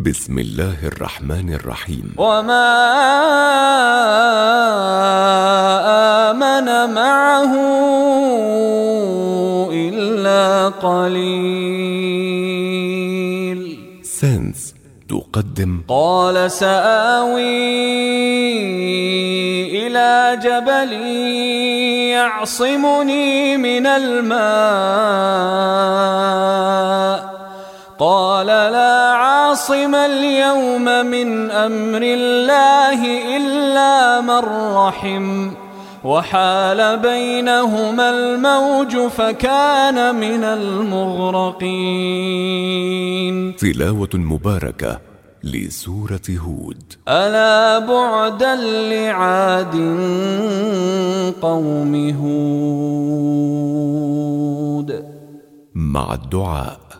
بسم الله الرحمن الرحيم. وما آمن معه إلا قليل. سنس تقدم. قال سآوي إلى جبل يعصمني من الماء. قال لا عاصم اليوم من أمر الله إلا من رحم وحال بينهما الموج فكان من المغرقين. تلاوة مباركة لسورة هود. ألا بعدا لعاد قوم هود. مع الدعاء.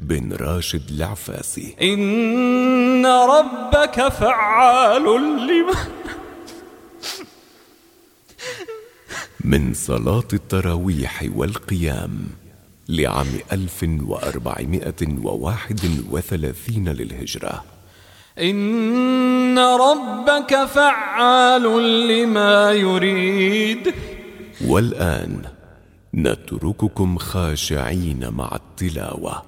بن راشد العفاسي. إن ربك فعال لما من صلاة التراويح والقيام لعام 1431 للهجرة. إن ربك فعال لما يريد. والآن نترككم خاشعين مع التلاوة.